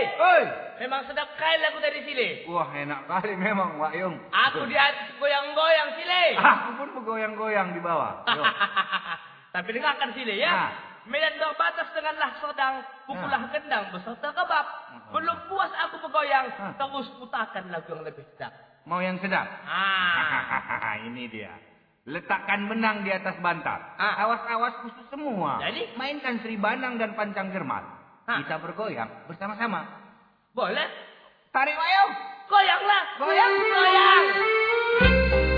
Sile! Oi. Memang sedap kali aku dari Sile. Wah, enak kali memang, Wak Yung. Aku di atas goyang-goyang Sile. Aku pun bergoyang-goyang di bawah. Tapi dengarkan Sile ya. Nah. Medan berbatas denganlah sedang, pukullah gendang beserta kebab. Belum puas aku bergoyang, Nah. terus putarkan lagu yang lebih sedap. Mau yang sedap? Ah. Ini dia. Letakkan benang di atas bantal. Ah. Awas-awas khusus semua. Jadi? Mainkan Sri Banang dan Pancang Jerman. Kita bergoyang bersama-sama. Boleh? Tarik wayang. Goyanglah. Goyang. Goyang. Layang-layang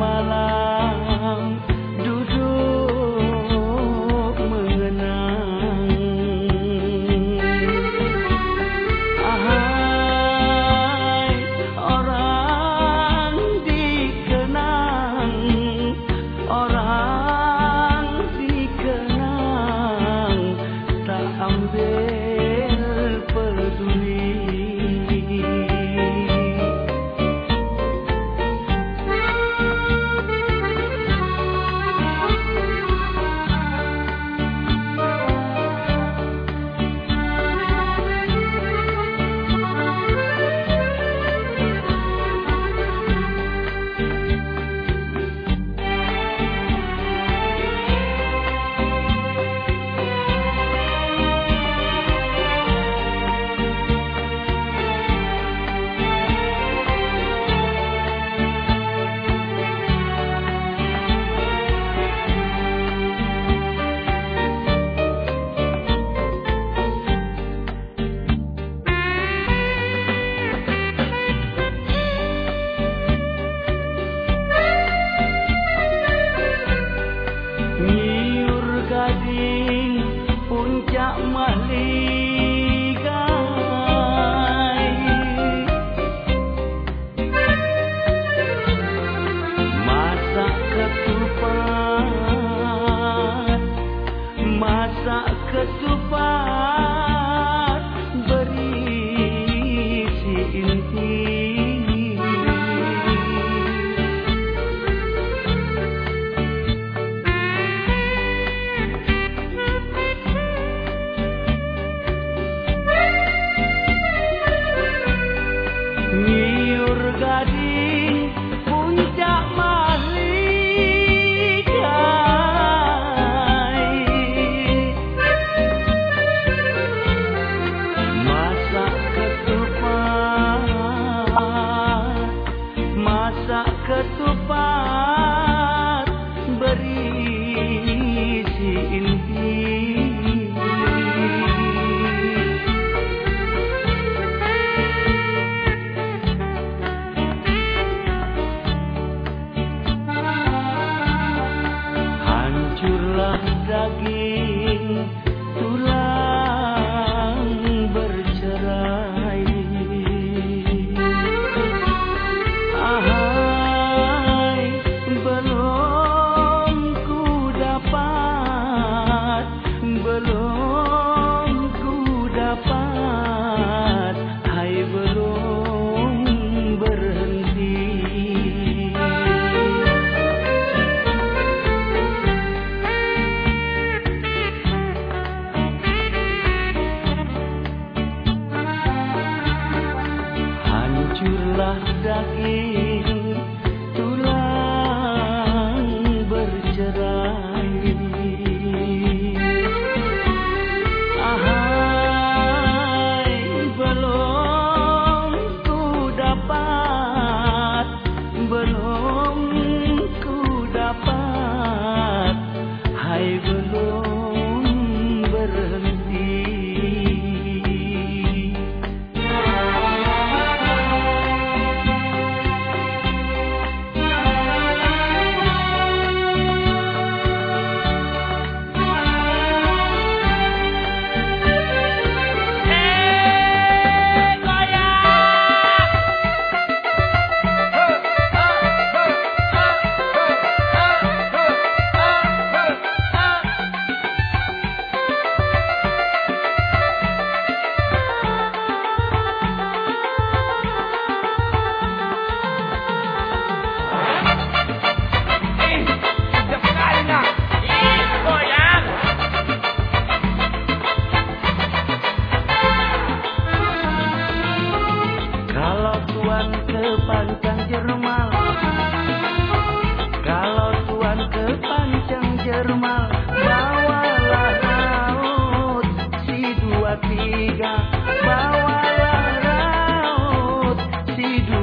dan malam in lagi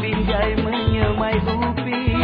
pinjai menyemai upi